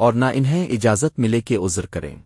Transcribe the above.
اور نہ انہیں اجازت ملے کہ عذر کریں۔